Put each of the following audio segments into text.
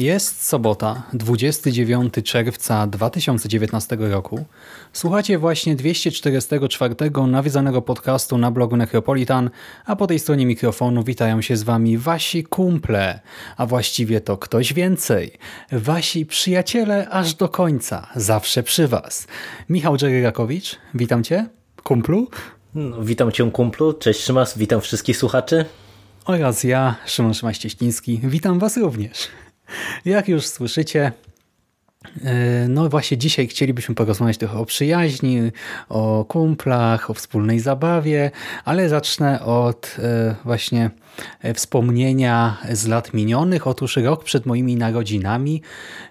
Jest sobota, 29 czerwca 2019 roku. Słuchacie właśnie 244 nawiedzonego podcastu na blogu Necropolitan, a po tej stronie mikrofonu witają się z wami wasi kumple, a właściwie to ktoś więcej. Wasi przyjaciele aż do końca, zawsze przy was. Michał Dżeryrakowicz, witam cię, kumplu. No, witam cię kumplu, cześć Szymas, witam wszystkich słuchaczy. Oraz ja, Szymon Szymaś-Cieśliński, witam was również. Jak już słyszycie, e, no właśnie dzisiaj chcielibyśmy porozmawiać trochę o przyjaźni, o kumplach, o wspólnej zabawie, ale zacznę od e, właśnie wspomnienia z lat minionych. Otóż rok przed moimi narodzinami,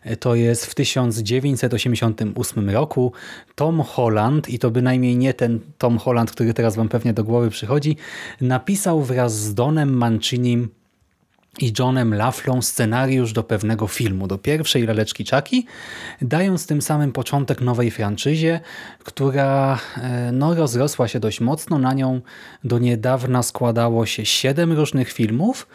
e, to jest w 1988 roku, Tom Holland, i to bynajmniej nie ten Tom Holland, który teraz wam pewnie do głowy przychodzi, napisał wraz z Donem Mancinim i Johnem Laflą scenariusz do pewnego filmu, do pierwszej laleczki Chucky, dając tym samym początek nowej franczyzie, która e, no, rozrosła się dość mocno. Na nią do niedawna składało się siedem różnych filmów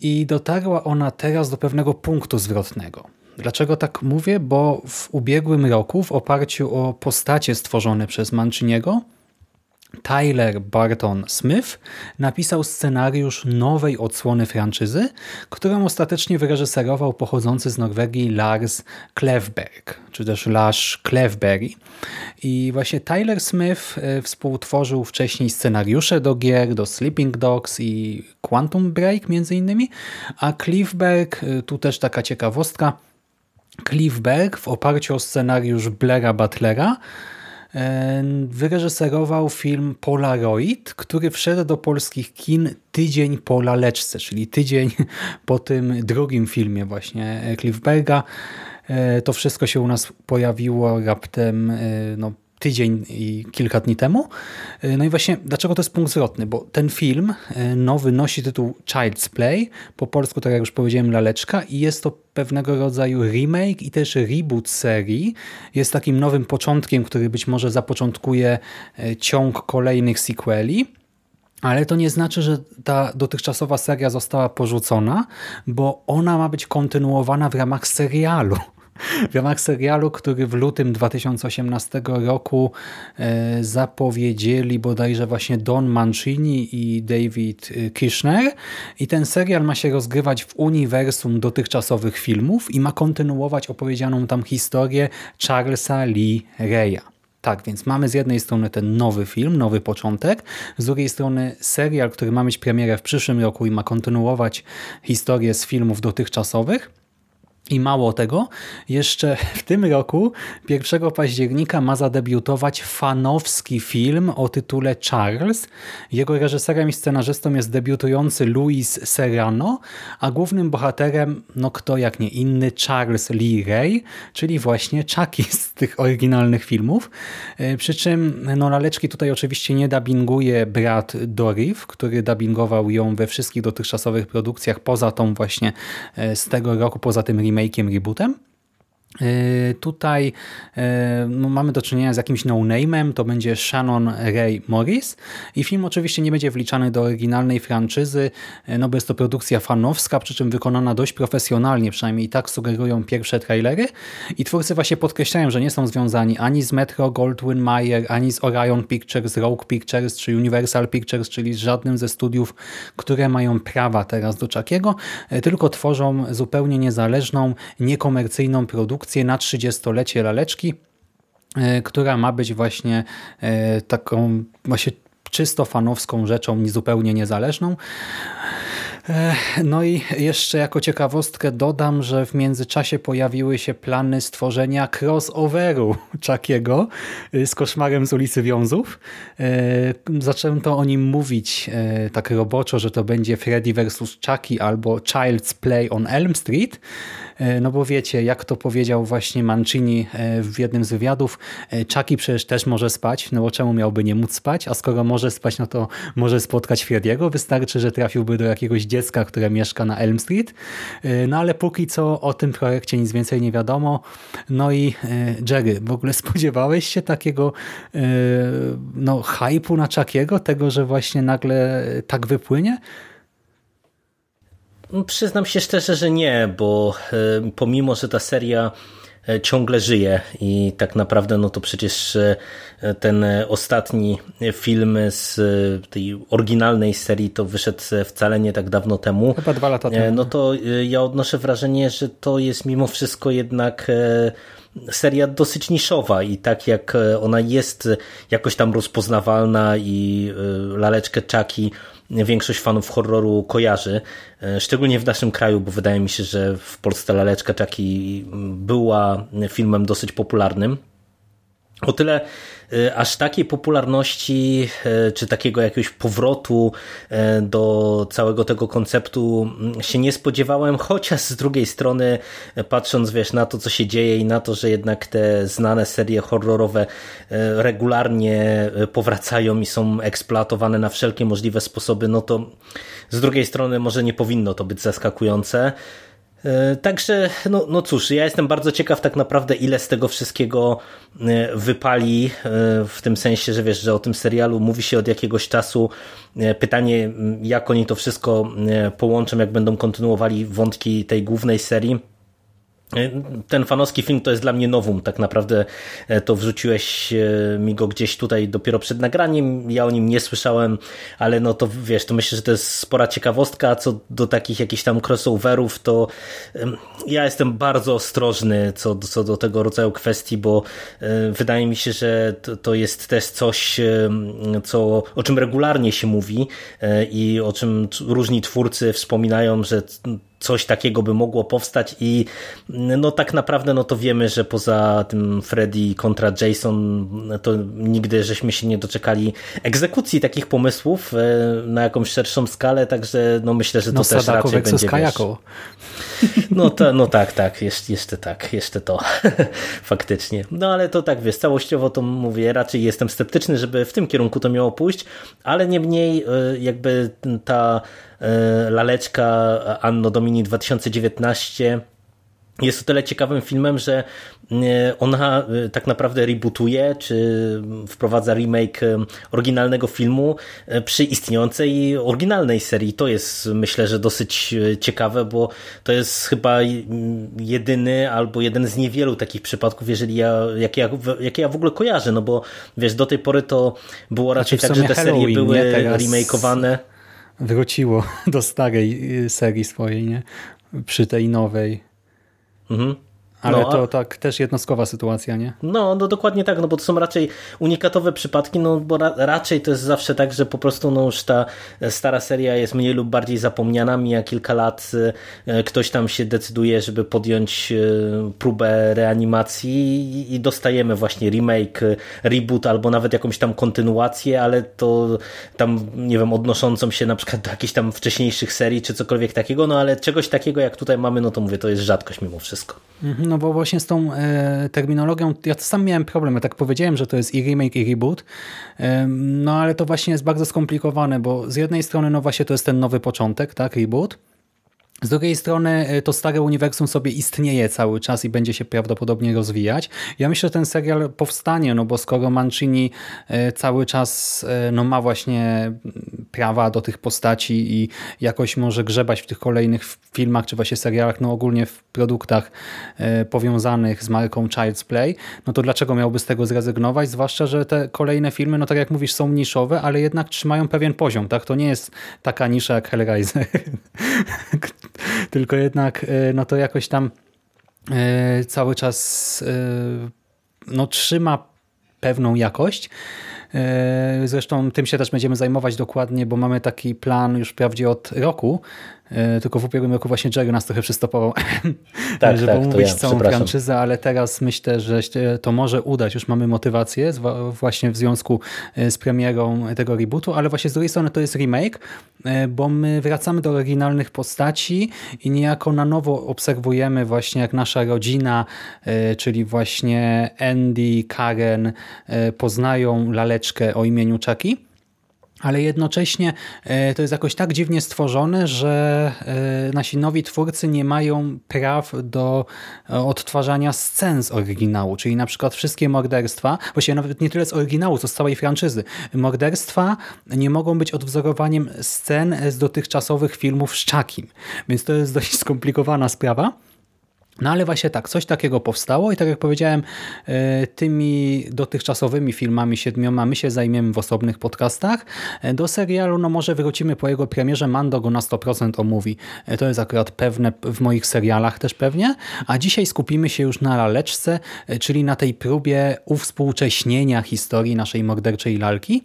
i dotarła ona teraz do pewnego punktu zwrotnego. Dlaczego tak mówię? Bo w ubiegłym roku w oparciu o postacie stworzone przez Manciniego Tyler Barton Smith napisał scenariusz nowej odsłony franczyzy, którą ostatecznie wyreżyserował pochodzący z Norwegii Lars Klevberg, czy też Lars Klevberg. I właśnie Tyler Smith e, współtworzył wcześniej scenariusze do gier, do Sleeping Dogs i Quantum Break między innymi, a Klevberg, e, tu też taka ciekawostka, Klevberg w oparciu o scenariusz Blaira Butlera wyreżyserował film Polaroid, który wszedł do polskich kin tydzień po laleczce, czyli tydzień po tym drugim filmie właśnie Cliffberga. E, to wszystko się u nas pojawiło raptem e, no, tydzień i kilka dni temu. E, no i właśnie dlaczego to jest punkt zwrotny? Bo ten film nowy nosi tytuł Child's Play, po polsku, tak jak już powiedziałem, laleczka i jest to pewnego rodzaju remake i też reboot serii. Jest takim nowym początkiem, który być może zapoczątkuje ciąg kolejnych sequeli. Ale to nie znaczy, że ta dotychczasowa seria została porzucona, bo ona ma być kontynuowana w ramach serialu w ramach serialu, który w lutym 2018 roku e, zapowiedzieli bodajże właśnie Don Mancini i David e, Kirchner i ten serial ma się rozgrywać w uniwersum dotychczasowych filmów i ma kontynuować opowiedzianą tam historię Charlesa Lee Reya. Tak, więc mamy z jednej strony ten nowy film, nowy początek, z drugiej strony serial, który ma mieć premierę w przyszłym roku i ma kontynuować historię z filmów dotychczasowych. I mało tego, jeszcze w tym roku, 1 października, ma zadebiutować fanowski film o tytule Charles. Jego reżyserem i scenarzystą jest debiutujący Luis Serrano, a głównym bohaterem, no kto jak nie inny, Charles Lee Ray, czyli właśnie Chucky z tych oryginalnych filmów. E, przy czym no, laleczki tutaj oczywiście nie dubbinguje brat Doriv, który dubbingował ją we wszystkich dotychczasowych produkcjach, poza tą właśnie e, z tego roku, poza tym remake'iem, rebootem. E, tutaj e, no, mamy do czynienia z jakimś no-name'em, to będzie Shannon Ray Morris i film oczywiście nie będzie wliczany do oryginalnej franczyzy, e, no bo jest to produkcja fanowska, przy czym wykonana dość profesjonalnie, przynajmniej tak sugerują pierwsze trailery. I twórcy właśnie podkreślają, że nie są związani ani z Metro Goldwyn Mayer, ani z Orion Pictures, Rogue Pictures czy Universal Pictures, czyli z żadnym ze studiów, które mają prawa teraz do Chuckiego, tylko tworzą zupełnie niezależną, niekomercyjną produkcję produkcję na 30-lecie laleczki, e, która ma być właśnie e, taką właśnie czysto fanowską rzeczą, zupełnie niezależną. No i jeszcze jako ciekawostkę dodam, że w międzyczasie pojawiły się plany stworzenia crossoveru Chuckiego y, z Koszmarem z ulicy Wiązów. E, zaczęto o nim mówić e, tak roboczo, że to będzie Freddy vs. Chucky albo Child's Play on Elm Street. E, no bo wiecie, jak to powiedział właśnie Mancini w jednym z wywiadów, Chucky przecież też może spać, no bo czemu miałby nie móc spać, a skoro może spać, no to może spotkać Freddy'ego, wystarczy, że trafiłby do jakiegoś dziecka, które mieszka na Elm Street. E, no ale póki co o tym projekcie nic więcej nie wiadomo. No i e, Jerry, w ogóle spodziewałeś się takiego e, no, hypu na Chuckiego? Tego, że właśnie nagle tak wypłynie? Przyznam się szczerze, że nie, bo pomimo, że ta seria E, ciągle żyje i tak naprawdę no to przecież e, ten ostatni film z tej oryginalnej serii to wyszedł wcale nie tak dawno temu. Chyba dwa lata e, temu. No to ja odnoszę wrażenie, że to jest mimo wszystko jednak seria dosyć niszowa i tak jak ona jest jakoś tam rozpoznawalna i laleczkę Chucky większość fanów horroru kojarzy, e, szczególnie w naszym kraju, bo wydaje mi się, że w Polsce Laleczka Czaki była filmem dosyć popularnym. O tyle aż takiej popularności, y, czy takiego jakiegoś powrotu y, do całego tego konceptu mm, się nie spodziewałem, chociaż z drugiej strony patrząc wiesz, na to, co się dzieje i na to, że jednak te znane serie horrorowe regularnie powracają i są eksploatowane na wszelkie możliwe sposoby, no to z drugiej strony może nie powinno to być zaskakujące. E, także, no, no cóż, ja jestem bardzo ciekaw tak naprawdę, ile z tego wszystkiego e, wypali, e, w tym sensie, że wiesz, że o tym serialu mówi się od jakiegoś czasu. Pytanie, jak oni to wszystko połączą, jak będą kontynuowali wątki tej głównej serii ten fanowski film to jest dla mnie nowum. Tak naprawdę e, to wrzuciłeś e, mi go gdzieś tutaj dopiero przed nagraniem. Ja o nim nie słyszałem, ale no to wiesz, to myślę, że to jest spora ciekawostka. Co do takich jakichś tam crossoverów, to ja jestem bardzo ostrożny co, co do tego rodzaju kwestii, bo e, wydaje mi się, że to, to jest też coś, co, o czym regularnie się mówi i o czym różni twórcy wspominają, że coś takiego by mogło powstać i no tak naprawdę no to wiemy, że poza tym Freddy kontra Jason to nigdy żeśmy się nie doczekali egzekucji takich pomysłów e, na jakąś szerszą skalę, także no myślę, że to no, też Sadako raczej będzie wiesz, no, to, no tak, tak, jeszcze, jeszcze tak, jeszcze to faktycznie. No ale to tak, wiesz, całościowo to mówię, raczej jestem sceptyczny, żeby w tym kierunku to miało pójść, ale niemniej e, jakby ta laleczka Anno Domini 2019 jest o tyle ciekawym filmem, że e, ona e, tak naprawdę rebootuje, czy wprowadza remake e, oryginalnego filmu przy istniejącej oryginalnej serii. To jest myślę, że dosyć ciekawe, bo to jest chyba jedyny albo jeden z niewielu takich przypadków, jeżeli ja, jakie ja, ja w ogóle kojarzę, no bo wiesz, do tej pory to było raczej znaczy, tak, że te serie były remakeowane. Wróciło do starej serii swojej, nie? Przy tej nowej. Mhm. Ale no, to tak też jednostkowa sytuacja, nie? No, no dokładnie tak, no bo to są raczej unikatowe przypadki, no bo ra raczej to jest zawsze tak, że po prostu no już ta stara seria jest mniej lub bardziej zapomniana, mija kilka lat, e, ktoś tam się decyduje, żeby podjąć e, próbę reanimacji i dostajemy właśnie remake, reboot albo nawet jakąś tam kontynuację, ale to tam, nie wiem, odnoszącą się na przykład do jakichś tam wcześniejszych serii czy cokolwiek takiego, no ale czegoś takiego jak tutaj mamy, no to mówię, to jest rzadkość mimo wszystko. Mhm, no bo właśnie z tą e, terminologią, ja sam miałem problem, ja tak powiedziałem, że to jest i remake, i reboot, no ale to właśnie jest bardzo skomplikowane, bo z jednej strony no właśnie to jest ten nowy początek, tak, reboot, Z drugiej strony e, to stare uniwersum sobie istnieje cały czas i będzie się prawdopodobnie rozwijać. Ja myślę, że ten serial powstanie, no bo skoro Mancini e, cały czas e, no ma właśnie prawa do tych postaci i jakoś może grzebać w tych kolejnych filmach, czy właśnie serialach, no ogólnie w produktach powiązanych z marką Child's Play, no to dlaczego miałby z tego zrezygnować? Zwłaszcza, że te kolejne filmy, no tak jak mówisz, są niszowe, ale jednak trzymają pewien poziom, tak? To nie jest taka nisza jak Hellraiser, tylko jednak e, no to jakoś tam e, cały czas e, no, trzyma pewną jakość. Zresztą tym się też będziemy zajmować dokładnie, bo mamy taki plan już wprawdzie od roku, tylko w ubiegłym roku właśnie Jerry nas trochę przystopował, tak, żeby tak, omówić ja, całą franczyzę, ale teraz myślę, że to może udać. Już mamy motywację właśnie w związku e, z premierą tego rebootu, ale właśnie z drugiej strony to jest remake, e, bo my wracamy do oryginalnych postaci i niejako na nowo obserwujemy właśnie jak nasza rodzina, czyli właśnie Andy, Karen poznają laleczkę o imieniu Chucky ale jednocześnie e, to jest jakoś tak dziwnie stworzone, że e, nasi nowi twórcy nie mają praw do e, odtwarzania scen z oryginału, czyli na przykład wszystkie morderstwa, właściwie nawet nie tyle z oryginału, co z całej franczyzy, morderstwa nie mogą być odwzorowaniem scen z dotychczasowych filmów z Czakim, więc to jest dość skomplikowana sprawa. No ale właśnie tak, coś takiego powstało i tak jak powiedziałem, e, tymi dotychczasowymi filmami siedmioma my się zajmiemy w osobnych podcastach. E, do serialu no może wrócimy po jego premierze, Mando go na 100% omówi. E, to jest akurat pewne w moich serialach też pewnie, a dzisiaj skupimy się już na laleczce, czyli na tej próbie uwspółcześnienia historii naszej morderczej lalki.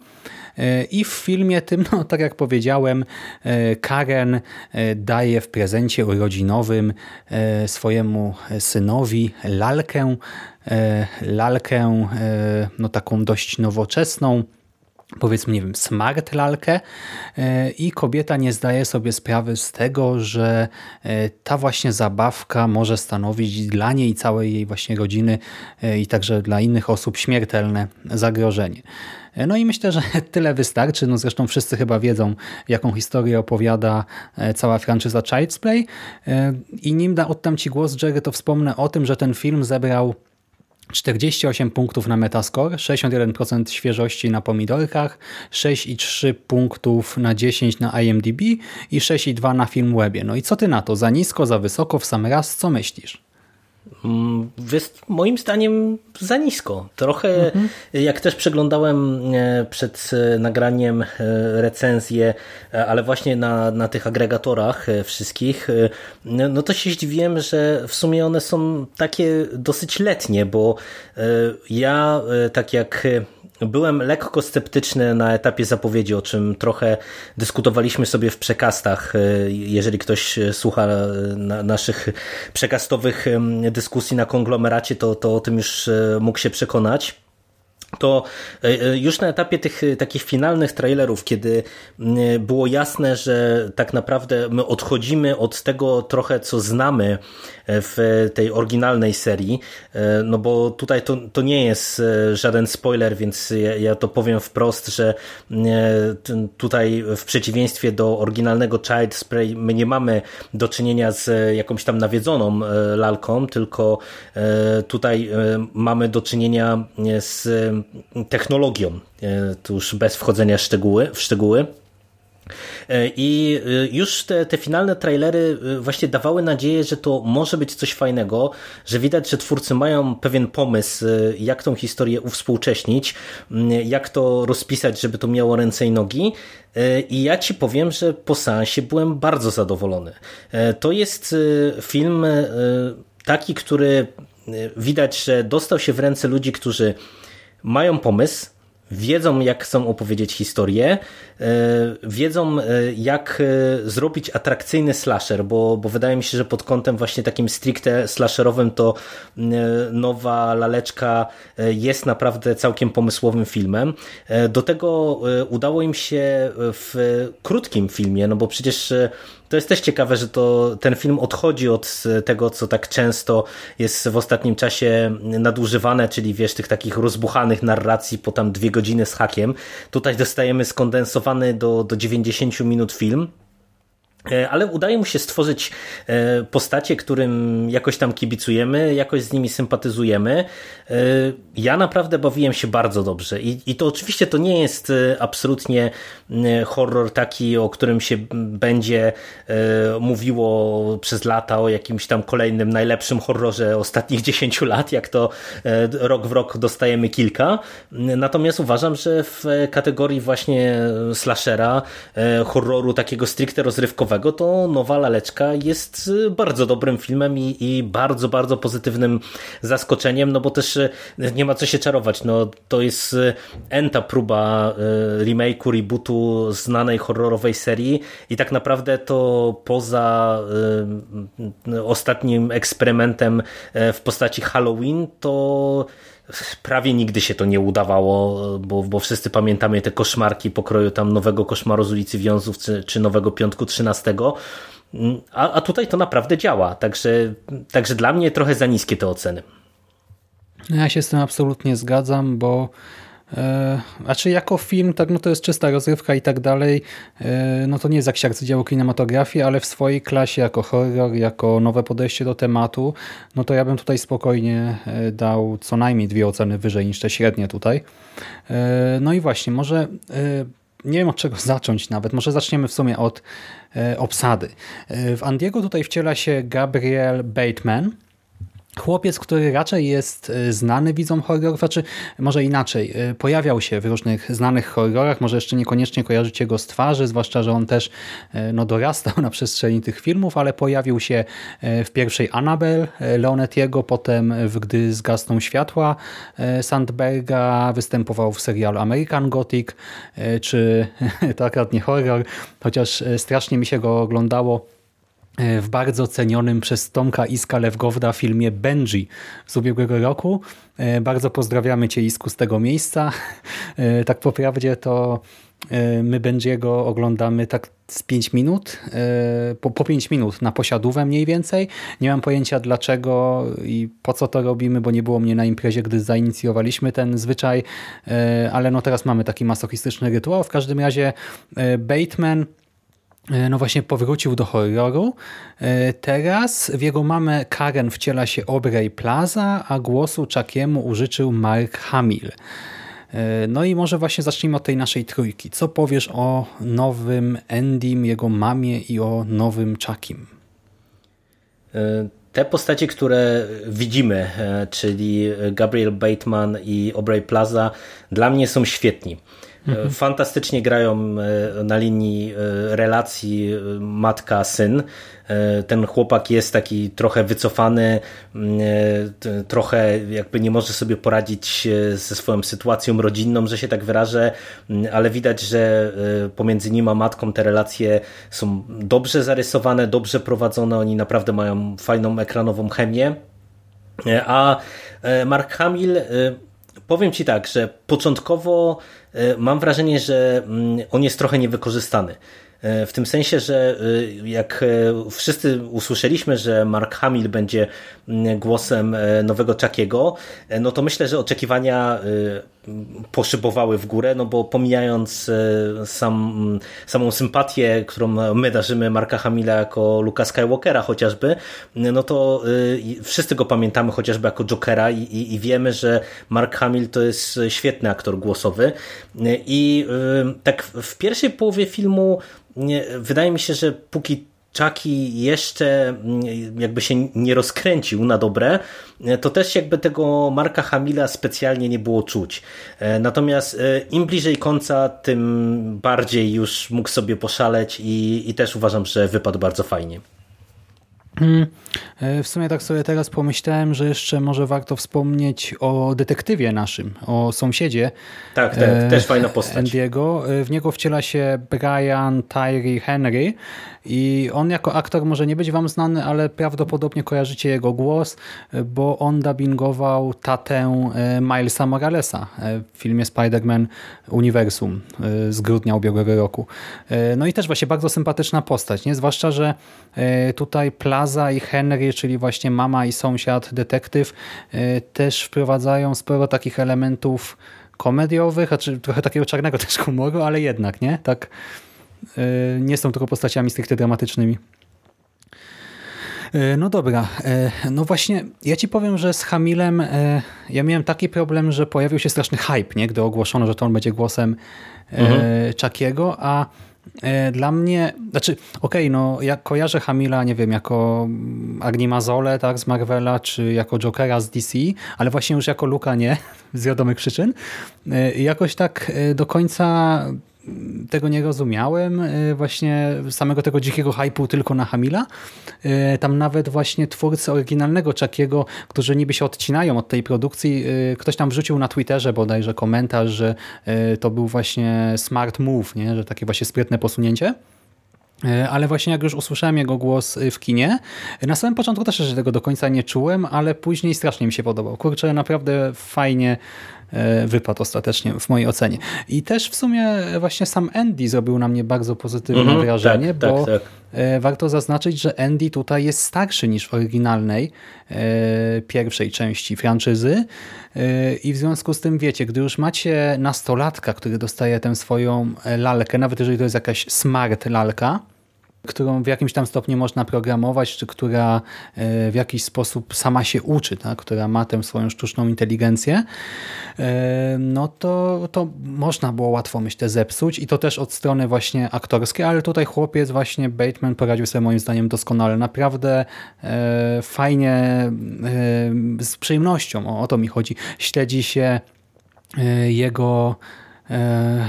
I w filmie tym, no tak jak powiedziałem, e, Karen e, daje w prezencie urodzinowym e, swojemu synowi lalkę, lalkę no taką dość nowoczesną, powiedzmy, nie wiem, smart lalkę i kobieta nie zdaje sobie sprawy z tego, że ta właśnie zabawka może stanowić dla niej całej jej właśnie rodziny i także dla innych osób śmiertelne zagrożenie. No i myślę, że tyle wystarczy. No zresztą wszyscy chyba wiedzą, jaką historię opowiada e, cała franczyza Child's Play. E, I nim da, oddam Ci głos, Jerry, to wspomnę o tym, że ten film zebrał 48 punktów na Metascore, 61% świeżości na pomidorkach, 6,3 punktów na 10 na IMDb i 6,2 na Filmwebie. No i co ty na to? Za nisko, za wysoko, w sam raz? Co myślisz? Jest moim zdaniem za nisko. Trochę mhm. jak też przeglądałem e, przed e, nagraniem e, recenzję, ale właśnie na, na tych agregatorach wszystkich, no to się zdziwiłem, że w sumie one są takie dosyć letnie, bo ja tak jak Byłem lekko sceptyczny na etapie zapowiedzi, o czym trochę dyskutowaliśmy sobie w przekastach. E, jeżeli ktoś słucha e, naszych przekastowych dyskusji na konglomeracie, to, to o tym już e, mógł się przekonać to już na etapie tych takich finalnych trailerów, kiedy było jasne, że tak naprawdę my odchodzimy od tego trochę, co znamy w tej oryginalnej serii, e, no bo tutaj to, to nie jest e, żaden spoiler, więc ja, ja to powiem wprost, że e, tutaj w przeciwieństwie do oryginalnego Child Spray my nie mamy do czynienia z jakąś tam nawiedzoną lalką, tylko tutaj mamy do czynienia z technologią, tu już bez wchodzenia w szczegóły. E, I e, już te, te finalne trailery e, właśnie dawały nadzieję, że to może być coś fajnego, że widać, że twórcy mają pewien pomysł, jak tą historię uwspółcześnić, jak to rozpisać, żeby to miało ręce i nogi. I ja ci powiem, że po seansie byłem bardzo zadowolony. To jest film taki, który widać, że dostał się w ręce ludzi, którzy mają pomysł, wiedzą, jak chcą opowiedzieć historię, e, wiedzą, e, jak e, zrobić atrakcyjny slasher, bo, bo wydaje mi się, że pod kątem właśnie takim stricte slasherowym to nowa laleczka jest naprawdę całkiem pomysłowym filmem. Do tego udało im się w krótkim filmie, no bo przecież to jest też ciekawe, że to ten film odchodzi od tego, co tak często jest w ostatnim czasie nadużywane, czyli wiesz, tych takich rozbuchanych narracji po tam dwie godziny z hakiem. Tutaj dostajemy skondensowany do, do 90 minut film E, ale udaje mu się stworzyć e, postacie, którym jakoś tam kibicujemy, jakoś z nimi sympatyzujemy. E, ja naprawdę bawiłem się bardzo dobrze i to oczywiście to nie jest absolutnie horror taki, o którym się będzie mówiło przez lata o jakimś tam kolejnym najlepszym horrorze ostatnich 10 lat, jak to rok w rok dostajemy kilka. Natomiast uważam, że w kategorii właśnie slashera, horroru takiego stricte rozrywkowego, to Nowa Laleczka jest y, bardzo dobrym filmem i, i, bardzo, bardzo pozytywnym zaskoczeniem, no bo też y, nie ma co się czarować, no to jest y, enta próba remake'u, rebootu znanej horrorowej serii i tak naprawdę to poza ostatnim eksperymentem w postaci Halloween, to prawie nigdy się to nie udawało, bo, bo wszyscy pamiętamy te koszmarki pokroju tam nowego koszmaru z ulicy Wiązów czy, czy nowego Piątku 13. A, a tutaj to naprawdę działa, także, także dla mnie trochę za niskie te oceny. Ja się z tym absolutnie zgadzam, bo E, a czy jako film, tak, no to jest czysta rozrywka i tak dalej, e, no to nie jest jak się arcydzieło kinematografii, ale w swojej klasie jako horror, jako nowe podejście do tematu, no to ja bym tutaj spokojnie e, dał co najmniej dwie oceny wyżej niż te średnie tutaj. No i właśnie, może nie wiem od czego zacząć nawet, może zaczniemy w sumie od obsady. W Andiego tutaj wciela się Gabriel Bateman, Chłopiec, który raczej jest e, znany widzom horrorów, znaczy może inaczej, e, pojawiał się w różnych znanych horrorach, może jeszcze niekoniecznie kojarzycie go z twarzy, zwłaszcza, że on też e, no, dorastał na przestrzeni tych filmów, ale pojawił się w pierwszej Annabelle Leonetiego, potem w Gdy zgasną światła Sandberga, występował w serialu American Gothic, czy to akurat nie horror, chociaż strasznie mi się go oglądało w bardzo cenionym przez Tomka Iska Lewgowda filmie Benji z ubiegłego roku. E, bardzo pozdrawiamy Cię Isku z tego miejsca. E, tak po prawdzie to my Benjiego oglądamy tak z 5 minut, po, po 5 minut na posiadówę mniej więcej. Nie mam pojęcia dlaczego i po co to robimy, bo nie było mnie na imprezie, gdy zainicjowaliśmy ten zwyczaj, ale no teraz mamy taki masochistyczny rytuał. W każdym razie Bateman E, no właśnie powrócił do horroru. E, teraz w jego mamę Karen wciela się Aubrey Plaza, a głosu Chuckiemu użyczył Mark Hamill. E, no i może właśnie zacznijmy od tej naszej trójki. Co powiesz o nowym Endym, jego mamie i o nowym Chuckim? Te postacie, które widzimy, czyli Gabriel Bateman i Aubrey Plaza, dla mnie są świetni. Mhm. Fantastycznie grają e, na linii e, relacji e, matka-syn. Ten chłopak jest taki trochę wycofany, trochę jakby nie może sobie poradzić ze swoją sytuacją rodzinną, że się tak wyrażę, ale widać, że pomiędzy nim a matką te relacje są dobrze zarysowane, dobrze prowadzone, oni naprawdę mają fajną ekranową chemię. A Mark Hamill Powiem Ci tak, że początkowo e, mam wrażenie, że mm, on jest trochę niewykorzystany. E, w tym sensie, że e, jak wszyscy usłyszeliśmy, że Mark Hamill będzie mm, głosem nowego Chuckiego, no to myślę, że oczekiwania poszybowały w górę, no bo pomijając e, sam, samą sympatię, którą my darzymy Marka Hamila jako Luka Skywalkera chociażby, no to e, wszyscy go pamiętamy chociażby jako Jokera i, i, i wiemy, że Mark Hamill to jest świetny aktor głosowy. I e, tak w pierwszej połowie filmu wydaje mi się, że póki Chucky jeszcze mm, jakby się nie rozkręcił na dobre, to też jakby tego Marka Hamila specjalnie nie było czuć. E, natomiast e, im bliżej końca, tym bardziej już mógł sobie poszaleć i, i też uważam, że wypadł bardzo fajnie. Hmm. E, w sumie tak sobie teraz pomyślałem, że jeszcze może warto wspomnieć o detektywie naszym, o sąsiedzie. Tak, te, też fajna postać. Andiego. W niego wciela się Brian Tyree Henry, i on jako aktor może nie być wam znany, ale prawdopodobnie kojarzycie jego głos, bo on dubbingował tatę e, Milesa Moralesa e, w filmie Spider-Man Uniwersum e, z grudnia ubiegłego roku. No i też właśnie bardzo sympatyczna postać, nie? zwłaszcza, że tutaj Plaza i Henry, czyli właśnie mama i sąsiad, detektyw, też wprowadzają sporo takich elementów komediowych, znaczy trochę takiego czarnego też humoru, ale jednak, nie? Tak nie są tylko postaciami stricte dramatycznymi. No dobra, no właśnie ja ci powiem, że z Hamilem ja miałem taki problem, że pojawił się straszny hype, nie? gdy ogłoszono, że to on będzie głosem mhm. Chuckiego, a dla mnie, znaczy, okej, okay, no ja kojarzę Hamila, nie wiem, jako Agni Mazole, tak, z Marvela, czy jako Jokera z DC, ale właśnie już jako Luka nie, z wiadomych przyczyn. I jakoś tak do końca tego nie rozumiałem, e, właśnie samego tego dzikiego hypu tylko na Hamila. E, tam nawet właśnie twórcy oryginalnego Chuckiego, którzy niby się odcinają od tej produkcji, e, ktoś tam wrzucił na Twitterze bodajże komentarz, że to był właśnie smart move, nie? że takie właśnie sprytne posunięcie. Ale właśnie jak już usłyszałem jego głos w kinie, na samym początku też jeszcze tego do końca nie czułem, ale później strasznie mi się podobał. Kurczę, naprawdę fajnie wypadł ostatecznie w mojej ocenie. I też w sumie właśnie sam Andy zrobił na mnie bardzo pozytywne mm -hmm, wrażenie, tak, bo tak, tak. warto zaznaczyć, że Andy tutaj jest starszy niż w oryginalnej e, pierwszej części franczyzy i w związku z tym wiecie, gdy już macie nastolatka, który dostaje tę swoją lalkę, nawet jeżeli to jest jakaś smart lalka, którą w jakimś tam stopniu można programować, czy która e, w jakiś sposób sama się uczy, tak? która ma tę swoją sztuczną inteligencję, e, no to, to można było łatwo, myślę, zepsuć i to też od strony właśnie aktorskiej, ale tutaj chłopiec właśnie Bateman poradził sobie moim zdaniem doskonale. Naprawdę e, fajnie, z przyjemnością, o, o to mi chodzi, śledzi się jego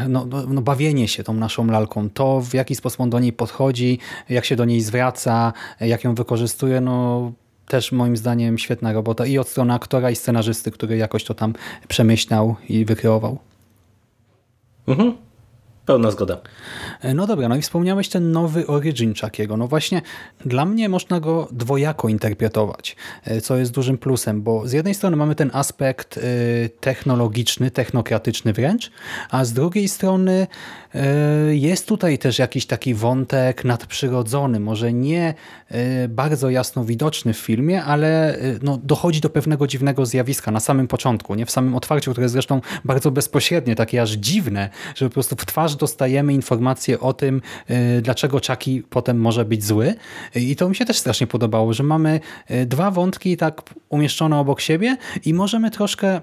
no, no, no, bawienie się tą naszą lalką, to w jaki sposób on do niej podchodzi, jak się do niej zwraca, jak ją wykorzystuje, no też moim zdaniem świetna robota i od strony aktora i scenarzysty, który jakoś to tam przemyślał i wykreował. Mhm. Pełna zgoda. E, no dobra, no i wspomniałeś ten nowy origin Chuckiego. No właśnie, dla mnie można go dwojako interpretować, e, co jest dużym plusem, bo z jednej strony mamy ten aspekt e, technologiczny, technokratyczny wręcz, a z drugiej strony jest tutaj też jakiś taki wątek nadprzyrodzony, może nie bardzo jasno widoczny w filmie, ale no, dochodzi do pewnego dziwnego zjawiska na samym początku, nie w samym otwarciu, które jest zresztą bardzo bezpośrednie, takie aż dziwne, że po prostu w twarz dostajemy informacje o tym, dlaczego Chucky potem może być zły. I to mi się też strasznie podobało, że mamy dwa wątki tak umieszczone obok siebie i możemy troszkę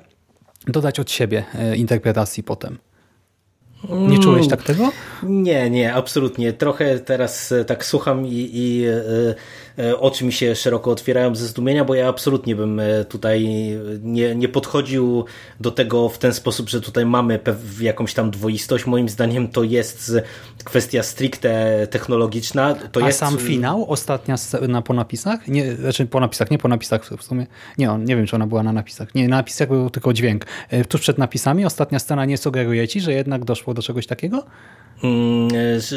dodać od siebie interpretacji potem. Nie czułeś tak tego? Nie, nie, absolutnie. Trochę teraz tak słucham i, i E, oczy mi się szeroko otwierają ze zdumienia, bo ja absolutnie bym e, tutaj nie, nie podchodził do tego w ten sposób, że tutaj mamy jakąś tam dwoistość. Moim zdaniem to jest kwestia stricte technologiczna. To A jest... sam finał, ostatnia scena po napisach? Nie, znaczy po napisach, nie po napisach w sumie. Nie, on, nie wiem, czy ona była na napisach. Nie, na napisach był tylko dźwięk. E, tuż przed napisami ostatnia scena nie sugeruje ci, że jednak doszło do czegoś takiego? Mm,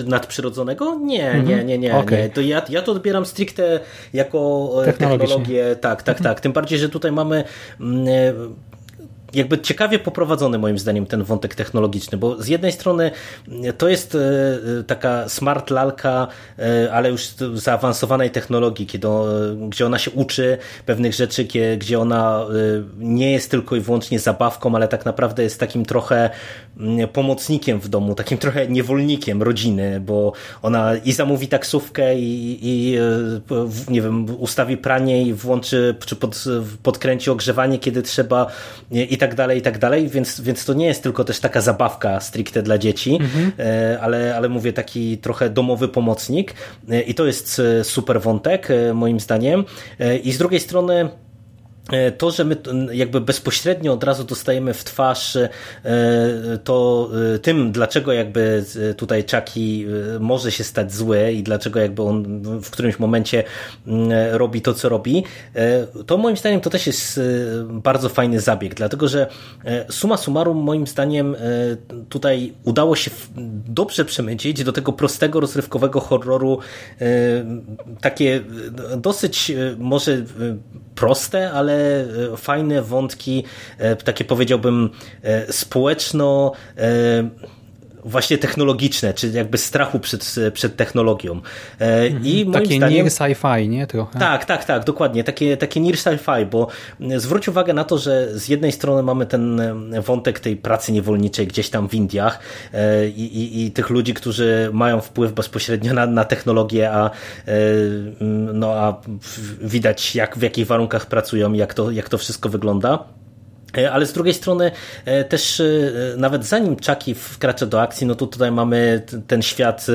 nadprzyrodzonego? Nie, mhm. nie, nie, nie. Okay. nie. To ja, ja to odbieram stricte jako technologię. Tak, tak, tak. Tym bardziej, że tutaj mamy mm, jakby ciekawie poprowadzony moim zdaniem ten wątek technologiczny, bo z jednej strony to jest e, e, taka smart lalka, e, ale już zaawansowanej technologii, kiedy, gdzie ona się uczy pewnych rzeczy, gdzie ona nie jest tylko i wyłącznie zabawką, ale tak naprawdę jest takim trochę pomocnikiem w domu, takim trochę niewolnikiem rodziny, bo ona i zamówi taksówkę i, i nie wiem, ustawi pranie i włączy, czy pod, podkręci ogrzewanie, kiedy trzeba i tak dalej, i tak dalej, więc, więc to nie jest tylko też taka zabawka stricte dla dzieci, mhm. E, ale, ale mówię taki trochę domowy pomocnik e, i to jest e, super wątek moim zdaniem i z drugiej strony to, że my jakby bezpośrednio od razu dostajemy w twarz e, to e, tym, dlaczego jakby tutaj Chucky może się stać zły i dlaczego jakby on w którymś momencie robi to, co robi, to moim zdaniem to też jest bardzo fajny zabieg, dlatego że suma summarum moim zdaniem tutaj udało się dobrze przemycić do tego prostego, rozrywkowego horroru takie dosyć może proste, ale E, fajne wątki, e, takie powiedziałbym e, społeczno właśnie technologiczne, czy jakby strachu przed, przed technologią. I moim Takie zdaniem, near sci-fi, nie? Trochę. tak, tak, tak, dokładnie. Takie, takie near sci-fi, bo zwróć uwagę na to, że z jednej strony mamy ten wątek tej pracy niewolniczej gdzieś tam w Indiach i, i, i tych ludzi, którzy mają wpływ bezpośrednio na, na technologię, a, no, a widać jak, w jakich warunkach pracują, jak to, jak to wszystko wygląda. E, ale z drugiej strony e, też e, nawet zanim Chucky wkracza do akcji, no to tutaj mamy ten świat,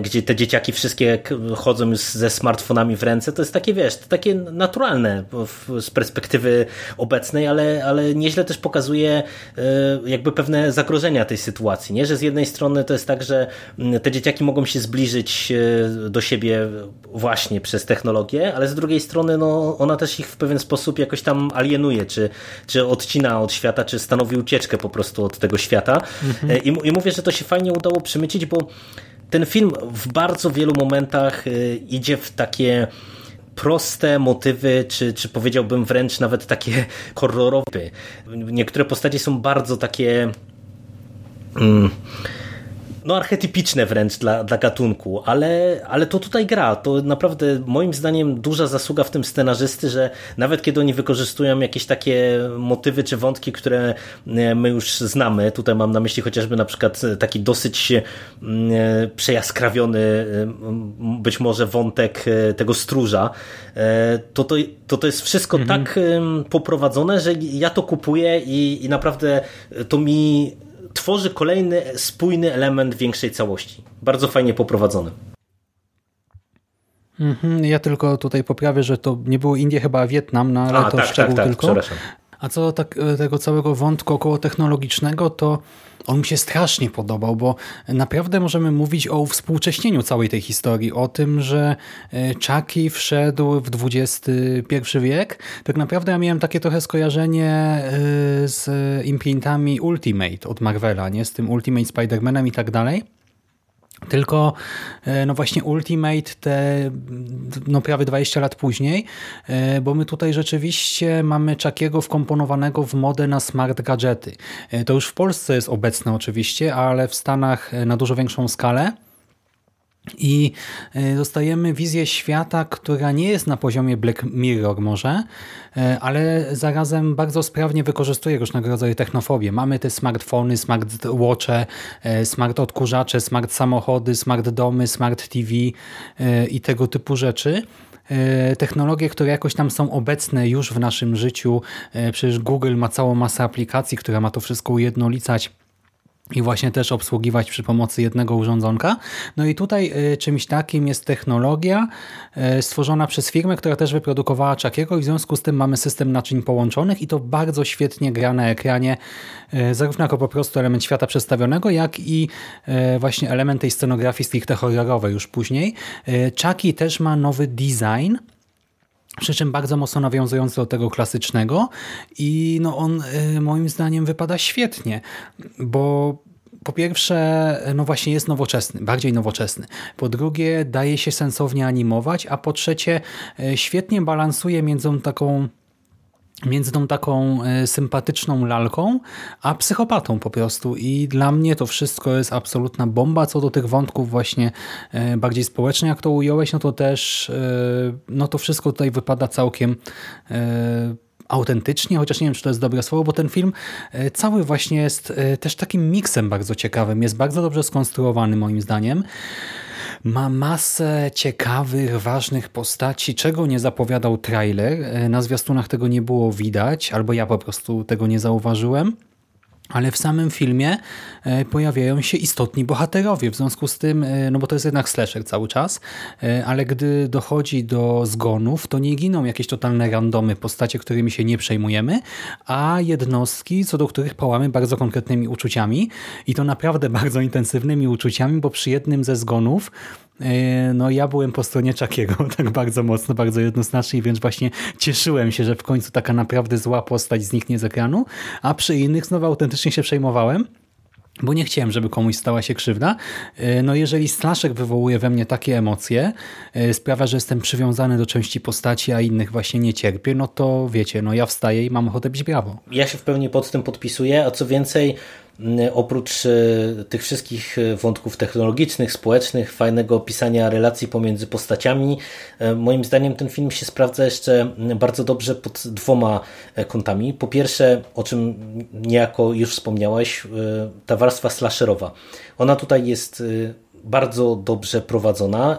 gdzie te dzieciaki wszystkie chodzą już ze smartfonami w ręce. To jest takie, wiesz, takie naturalne z perspektywy obecnej, ale, ale nieźle też pokazuje jakby pewne zagrożenia tej sytuacji, nie? Że z jednej strony to jest tak, że te dzieciaki mogą się zbliżyć do siebie właśnie przez technologię, ale z drugiej strony no, ona też ich w pewien sposób jakoś tam alienuje, czy, czy odcina od świata, czy stanowi ucieczkę po prostu od tego świata. Mhm. I, I mówię, że to się fajnie udało przemycić, bo ten film w bardzo wielu momentach e, idzie w takie proste motywy, czy, czy powiedziałbym wręcz nawet takie horrorowe. Niektóre postacie są bardzo takie. Mm, no archetypiczne wręcz dla, dla gatunku, ale, ale to tutaj gra. To naprawdę moim zdaniem duża zasługa w tym scenarzysty, że nawet kiedy oni wykorzystują jakieś takie motywy czy wątki, które e, my już znamy, tutaj mam na myśli chociażby na przykład taki dosyć e, przejaskrawiony e, być może wątek tego stróża, to to, to, to jest wszystko mhm. tak poprowadzone, że ja to kupuję i, i naprawdę to mi tworzy kolejny spójny element większej całości. Bardzo fajnie poprowadzony. Mhm, ja tylko tutaj poprawię, że to nie było Indie, chyba Wietnam, no ale A, to tak, tak szczegół tak, tak, tylko. A co do tak, e, tego całego wątku około technologicznego, to on mi się strasznie podobał, bo naprawdę możemy mówić o współcześnieniu całej tej historii, o tym, że e, Chucky wszedł w XXI wiek. Tak naprawdę ja miałem takie trochę skojarzenie e, z imprintami Ultimate od Marvela, nie? z tym Ultimate Spider-Manem i tak dalej. Tylko e, no właśnie Ultimate te no prawie 20 lat później, e, bo my tutaj rzeczywiście mamy Chuckiego wkomponowanego w modę na smart gadżety. E, to już w Polsce jest obecne oczywiście, ale w Stanach na dużo większą skalę. I e, dostajemy wizję świata, która nie jest na poziomie Black Mirror może, e, ale zarazem bardzo sprawnie wykorzystuje różnego rodzaju technofobię. Mamy te smartfony, smart watche, e, smart odkurzacze, smart samochody, smart domy, smart TV i tego typu rzeczy technologie, które jakoś tam są obecne już w naszym życiu. Przecież Google ma całą masę aplikacji, która ma to wszystko ujednolicać i właśnie też obsługiwać przy pomocy jednego urządzonka. No i tutaj y, czymś takim jest technologia y, stworzona przez firmę, która też wyprodukowała Chuckiego i w związku z tym mamy system naczyń połączonych i to bardzo świetnie gra na ekranie, y, zarówno jako po prostu element świata przedstawionego, jak i właśnie element tej scenografii stricte horrorowej już później. Chucky też ma nowy design, przy czym bardzo mocno nawiązujący do tego klasycznego i no on y, moim zdaniem wypada świetnie, bo po pierwsze, no właśnie jest nowoczesny, bardziej nowoczesny. Po drugie, daje się sensownie animować, a po trzecie, y, świetnie balansuje między taką między tą taką e, sympatyczną lalką, a psychopatą po prostu. I dla mnie to wszystko jest absolutna bomba. Co do tych wątków właśnie e, bardziej społecznych, jak to ująłeś, no to też e, no to wszystko tutaj wypada całkiem autentycznie, chociaż nie wiem, czy to jest dobre słowo, bo ten film cały właśnie jest też takim miksem bardzo ciekawym. Jest bardzo dobrze skonstruowany moim zdaniem ma masę ciekawych, ważnych postaci, czego nie zapowiadał trailer. E, na zwiastunach tego nie było widać, albo ja po prostu tego nie zauważyłem. Ale w samym filmie e, pojawiają się istotni bohaterowie, w związku z tym, e, no bo to jest jednak slasher cały czas, ale gdy dochodzi do zgonów, to nie giną jakieś totalne randomy, postacie, którymi się nie przejmujemy, a jednostki, co do których pałamy bardzo konkretnymi uczuciami i to naprawdę bardzo intensywnymi uczuciami, bo przy jednym ze zgonów E, no ja byłem po stronie Czakiego tak bardzo mocno, bardzo jednoznacznie, więc właśnie cieszyłem się, że w końcu taka naprawdę zła postać zniknie z ekranu, a przy innych znowu autentycznie się przejmowałem bo nie chciałem, żeby komuś stała się krzywda. E, no jeżeli slasher wywołuje we mnie takie emocje, e, sprawia, że jestem przywiązany do części postaci, a innych właśnie nie cierpię, no to wiecie, no ja wstaję i mam ochotę bić brawo. Ja się w pełni pod tym podpisuję, a co więcej, oprócz tych wszystkich wątków technologicznych, społecznych, fajnego opisania relacji pomiędzy postaciami, moim zdaniem ten film się sprawdza jeszcze bardzo dobrze pod dwoma kątami. Po pierwsze, o czym niejako już wspomniałeś, ta warstwa slasherowa. Ona tutaj jest bardzo dobrze prowadzona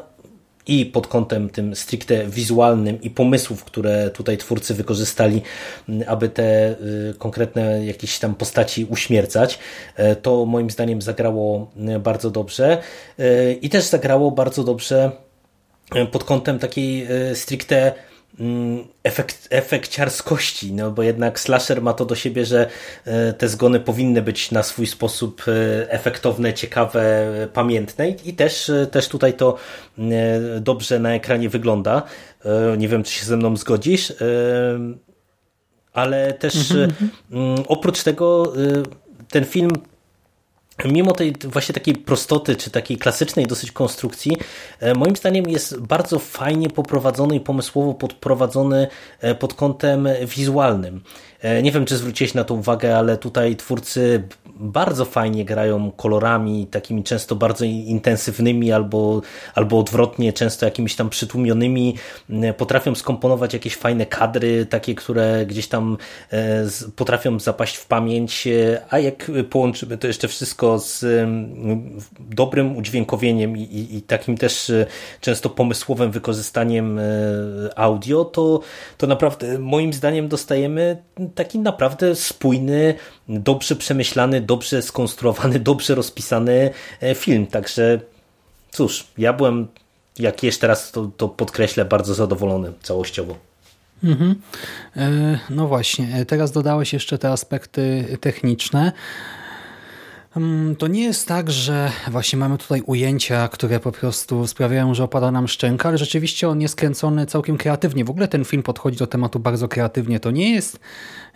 i pod kątem tym stricte wizualnym i pomysłów, które tutaj twórcy wykorzystali, aby te y, konkretne jakieś tam postaci uśmiercać, e, to moim zdaniem zagrało bardzo dobrze. E, i też zagrało bardzo dobrze e, pod kątem takiej stricte efekt, efekciarskości, no bo jednak slasher ma to do siebie, że e, te zgony powinny być na swój sposób e, efektowne, ciekawe, pamiętne i też, e, też tutaj to dobrze na ekranie wygląda. Nie wiem, czy się ze mną zgodzisz, ale też mhm, mhm. Mm, oprócz tego ten film mimo tej właśnie takiej prostoty, czy takiej klasycznej dosyć konstrukcji, e, moim zdaniem jest bardzo fajnie poprowadzony i pomysłowo podprowadzony e, pod kątem wizualnym. E, nie wiem, czy zwróciłeś na to uwagę, ale tutaj twórcy bardzo fajnie grają kolorami, takimi często bardzo intensywnymi, albo, albo odwrotnie, często jakimiś tam przytłumionymi. E, potrafią skomponować jakieś fajne kadry, takie, które gdzieś tam e, potrafią zapaść w pamięć, a jak połączymy to jeszcze wszystko z dobrym udźwiękowieniem i, i, i takim też często pomysłowym wykorzystaniem audio, to, to naprawdę moim zdaniem dostajemy taki naprawdę spójny, dobrze przemyślany, dobrze skonstruowany, dobrze rozpisany e, film. Także cóż, ja byłem, jak jeszcze raz to, to podkreślę, bardzo zadowolony całościowo. Mhm. E, no właśnie, e, teraz dodałeś jeszcze te aspekty techniczne. To nie jest tak, że właśnie mamy tutaj ujęcia, które po prostu sprawiają, że opada nam szczęka, ale rzeczywiście on jest kręcony całkiem kreatywnie. W ogóle ten film podchodzi do tematu bardzo kreatywnie. To nie jest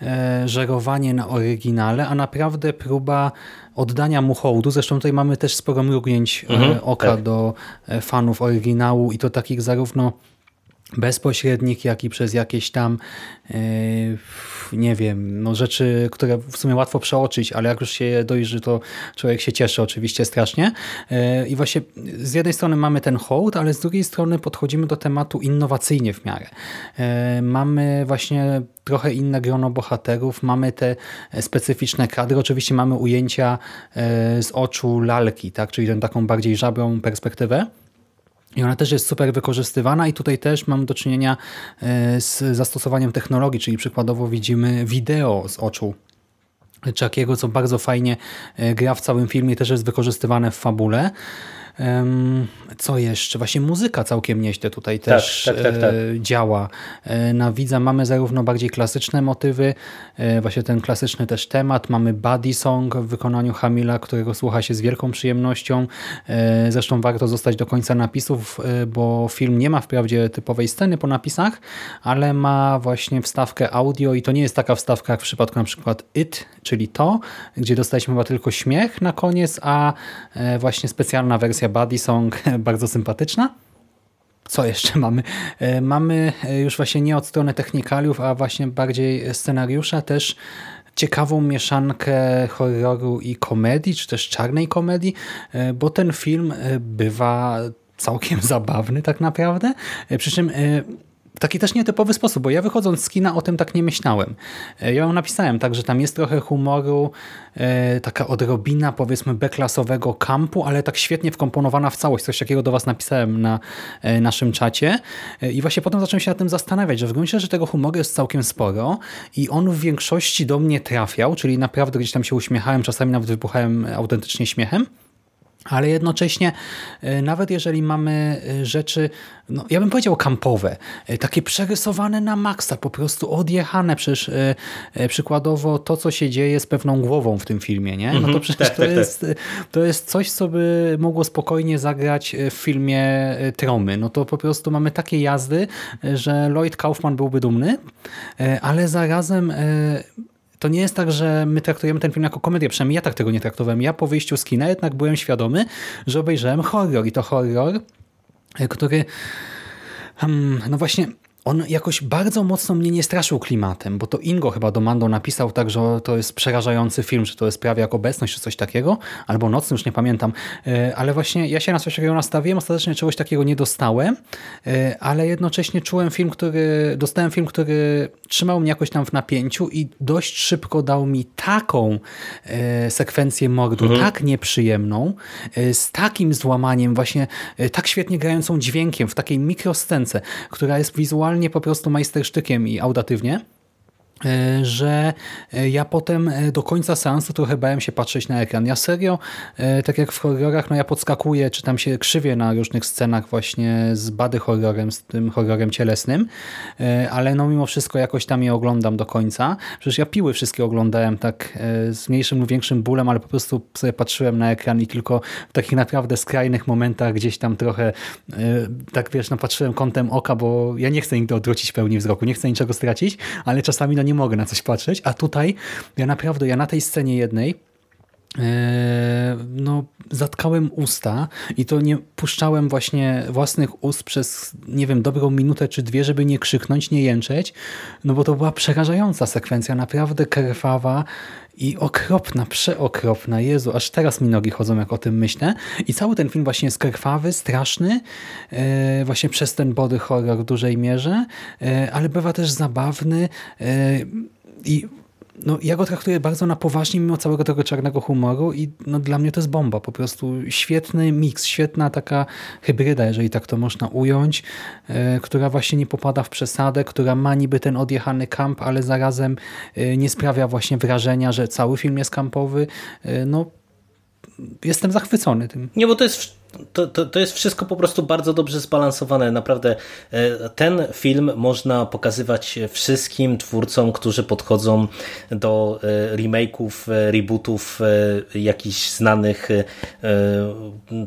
e, żerowanie na oryginale, a naprawdę próba oddania mu hołdu. Zresztą tutaj mamy też sporo mrugnięć e, mhm, oka tak. do e, fanów oryginału i to takich zarówno bezpośrednich, jak i przez jakieś tam e, nie wiem, no rzeczy, które w sumie łatwo przeoczyć, ale jak już się je dojrzy, to człowiek się cieszy oczywiście strasznie. E, I właśnie z jednej strony mamy ten hołd, ale z drugiej strony podchodzimy do tematu innowacyjnie w miarę. E, mamy właśnie trochę inne grono bohaterów, mamy te specyficzne kadry, oczywiście mamy ujęcia z oczu lalki, tak, czyli tę taką bardziej żabrą perspektywę, i ona też jest super wykorzystywana i tutaj też mam do czynienia e, z zastosowaniem technologii, czyli przykładowo widzimy wideo z oczu Chuckiego, co bardzo fajnie e, gra w całym filmie, też jest wykorzystywane w fabule. Co jeszcze? Właśnie muzyka całkiem nieźle tutaj tak, też tak, tak, tak, działa. E, na widza mamy zarówno bardziej klasyczne motywy, e, właśnie ten klasyczny też temat. Mamy Buddy Song w wykonaniu Hamila, którego słucha się z wielką przyjemnością. Zresztą warto zostać do końca napisów, bo film nie ma wprawdzie typowej sceny po napisach, ale ma właśnie wstawkę audio i to nie jest taka wstawka jak w przypadku na przykład It, czyli to, gdzie dostaliśmy chyba tylko śmiech na koniec, a właśnie specjalna wersja Buddy Song, bardzo sympatyczna. Co jeszcze mamy? E, mamy e, już właśnie nie od strony technikaliów, a właśnie bardziej scenariusza też ciekawą mieszankę horroru i komedii, czy też czarnej komedii, e, bo ten film bywa całkiem zabawny tak naprawdę. Przy czym taki też nietypowy sposób, bo ja wychodząc z kina o tym tak nie myślałem. E, ja ją napisałem tak, że tam jest trochę humoru, e, taka odrobina powiedzmy B-klasowego kampu, ale tak świetnie wkomponowana w całość. Coś takiego do Was napisałem na e, naszym czacie i właśnie potem zacząłem się nad tym zastanawiać, że w gruncie rzeczy tego humoru jest całkiem sporo i on w większości do mnie trafiał, czyli naprawdę gdzieś tam się uśmiechałem, czasami nawet wybuchałem autentycznie śmiechem. Ale jednocześnie, e, nawet jeżeli mamy e, rzeczy, no, ja bym powiedział kampowe, e, takie przerysowane na maksa, po prostu odjechane, przecież przykładowo to, co się dzieje z pewną głową w tym filmie, nie? No to mhm. przecież tak, to, tak, jest, tak. to jest coś, co by mogło spokojnie zagrać w filmie Tromy. No to po prostu mamy takie jazdy, że Lloyd Kaufman byłby dumny, ale zarazem to nie jest tak, że my traktujemy ten film jako komedię, przynajmniej ja tak tego nie traktowałem. Ja po wyjściu z kina jednak byłem świadomy, że obejrzałem horror i to horror, który hmm, no właśnie on jakoś bardzo mocno mnie nie straszył klimatem, bo to Ingo chyba do Mando napisał tak, że to jest przerażający film, że to jest prawie jak obecność czy coś takiego, albo nocny, już nie pamiętam, e, ale właśnie ja się na coś takiego nastawiłem, ostatecznie czegoś takiego nie dostałem, e, ale jednocześnie czułem film, który, dostałem film, który trzymał mnie jakoś tam w napięciu i dość szybko dał mi taką e, sekwencję mordu, mhm. tak nieprzyjemną, z takim złamaniem, właśnie tak świetnie grającą dźwiękiem, w takiej mikroscence, która jest wizualnie po prostu majstersztykiem i audatywnie, że e, ja potem e, do końca seansu trochę bałem się patrzeć na ekran. Ja serio, tak jak w horrorach, no ja podskakuję, czy tam się krzywię na różnych scenach właśnie z bady horrorem, z tym horrorem cielesnym, ale no mimo wszystko jakoś tam je oglądam do końca. Przecież ja piły wszystkie oglądałem tak z mniejszym lub większym bólem, ale po prostu sobie patrzyłem na ekran i tylko w takich naprawdę skrajnych momentach gdzieś tam trochę tak wiesz, no patrzyłem kątem oka, bo ja nie chcę nigdy odwrócić pełni wzroku, nie chcę niczego stracić, ale czasami no nie mogę na coś patrzeć, a tutaj ja naprawdę, ja na tej scenie jednej e, no, zatkałem usta i to nie puszczałem właśnie własnych ust przez, nie wiem, dobrą minutę czy dwie, żeby nie krzyknąć, nie jęczeć, no bo to była przerażająca sekwencja, naprawdę krwawa i okropna, przeokropna. Jezu, aż teraz mi nogi chodzą, jak o tym myślę. I cały ten film właśnie jest krwawy, straszny, e, właśnie przez ten body horror w dużej mierze, e, ale bywa też zabawny e, i no, ja go traktuję bardzo na poważnie mimo całego tego czarnego humoru i no, dla mnie to jest bomba. Po prostu świetny miks, świetna taka hybryda, jeżeli tak to można ująć, e, która właśnie nie popada w przesadę, która ma niby ten odjechany kamp, ale zarazem e, nie sprawia właśnie wrażenia, że cały film jest kampowy. E, no, jestem zachwycony tym. Nie, bo to jest to, to, to jest wszystko po prostu bardzo dobrze zbalansowane. Naprawdę e, ten film można pokazywać wszystkim twórcom, którzy podchodzą do e, remake'ów, e, rebootów jakichś znanych,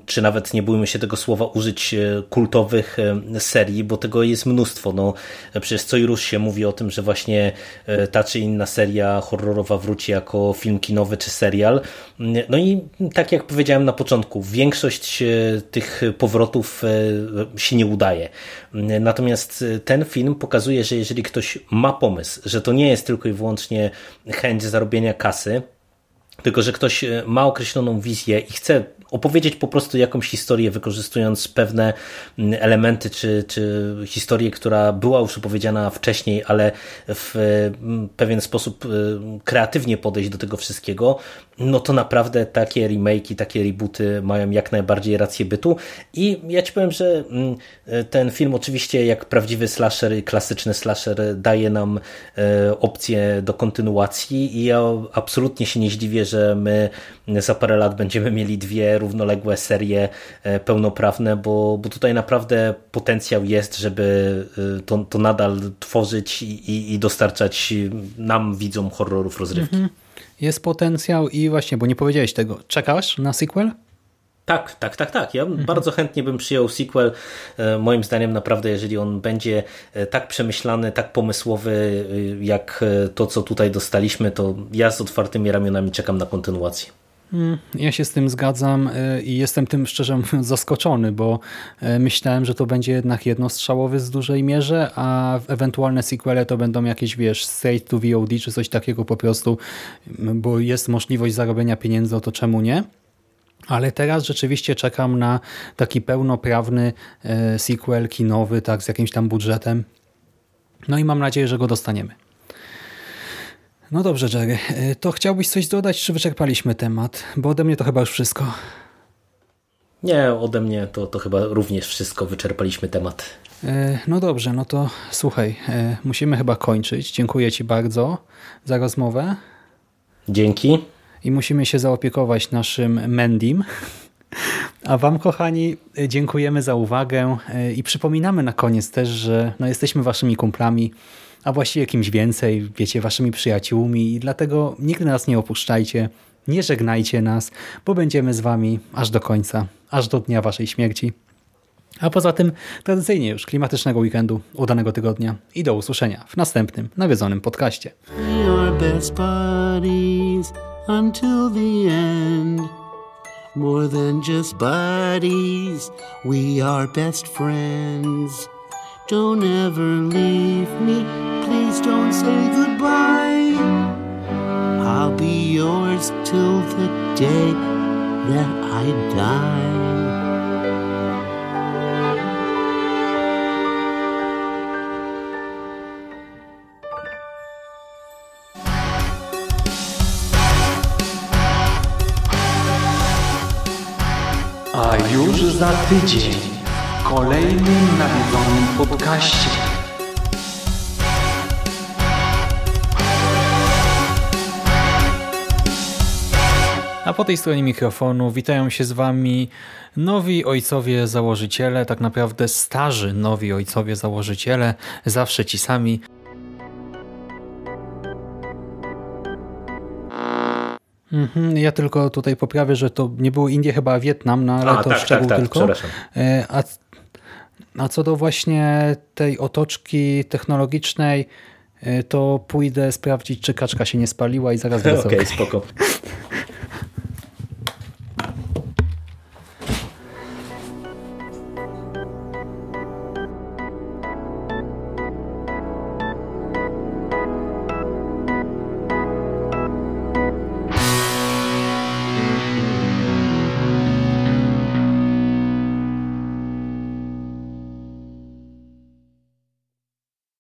czy nawet nie bójmy się tego słowa użyć, kultowych serii, bo tego jest mnóstwo. No, przecież co i rusz się mówi o tym, że właśnie ta czy inna seria horrorowa wróci jako film kinowy czy serial. No i tak jak powiedziałem na początku, większość tych powrotów e, się nie udaje. Natomiast ten film pokazuje, że jeżeli ktoś ma pomysł, że to nie jest tylko i wyłącznie chęć zarobienia kasy, tylko że ktoś e, ma określoną wizję i chce opowiedzieć po prostu jakąś historię, wykorzystując pewne mm, elementy, czy, czy historię, która była już opowiedziana wcześniej, ale w mm, pewien sposób y, kreatywnie podejść do tego wszystkiego, no to naprawdę takie remake'i, takie rebooty mają jak najbardziej rację bytu. I ja ci powiem, że mm, ten film oczywiście jak prawdziwy slasher, klasyczny slasher daje nam e, opcję do kontynuacji i ja absolutnie się nie zdziwię, że my za parę lat będziemy mieli dwie równoległe serie e, pełnoprawne, bo, bo tutaj naprawdę potencjał jest, żeby e, to, to nadal tworzyć i, i dostarczać nam, widzom horrorów rozrywki. Mhm. Jest potencjał i właśnie, bo nie powiedziałeś tego, czekasz na sequel? Tak, tak, tak, tak. Ja mhm. bardzo chętnie bym przyjął sequel. E, moim zdaniem naprawdę, jeżeli on będzie tak przemyślany, tak pomysłowy, jak to, co tutaj dostaliśmy, to ja z otwartymi ramionami czekam na kontynuację. Mm, ja się z tym zgadzam y, i jestem tym szczerze mówiąc zaskoczony, bo y, myślałem, że to będzie jednak jednostrzałowy z dużej mierze, a ewentualne sequele to będą jakieś, wiesz, straight to VOD czy coś takiego po prostu, bo jest możliwość zarobienia pieniędzy, to czemu nie? Ale teraz rzeczywiście czekam na taki pełnoprawny y, sequel kinowy, tak, z jakimś tam budżetem. No i mam nadzieję, że go dostaniemy. No dobrze, Jerry. E, to chciałbyś coś dodać, czy wyczerpaliśmy temat? Bo ode mnie to chyba już wszystko. Nie, ode mnie to, to chyba również wszystko. Wyczerpaliśmy temat. E, no dobrze, no to słuchaj, e, musimy chyba kończyć. Dziękuję Ci bardzo za rozmowę. Dzięki. I musimy się zaopiekować naszym Mendim. A Wam, kochani, dziękujemy za uwagę i przypominamy na koniec też, że no, jesteśmy Waszymi kumplami a właściwie kimś więcej, wiecie, waszymi przyjaciółmi i dlatego nigdy nas nie opuszczajcie, nie żegnajcie nas, bo będziemy z wami aż do końca, aż do dnia waszej śmierci. A poza tym tradycyjnie już klimatycznego weekendu, udanego tygodnia i do usłyszenia w następnym nawiedzonym podcaście. More than just buddies, we are best friends. Don't ever leave me. Please don't say goodbye. I'll be yours till the day that I die. A już za tydzień kolejnym nawiedzonym podcaście. A po tej stronie mikrofonu witają się z Wami nowi ojcowie założyciele, tak naprawdę starzy nowi ojcowie założyciele, zawsze ci sami. Mhm, ja tylko tutaj poprawię, że to nie było Indie, chyba Wietnam, no ale A, to tak, szczegół tak, tak, tylko. E, A, a co do właśnie tej otoczki technologicznej, e, to pójdę sprawdzić, czy kaczka się nie spaliła i zaraz wrócę. Okej, spoko.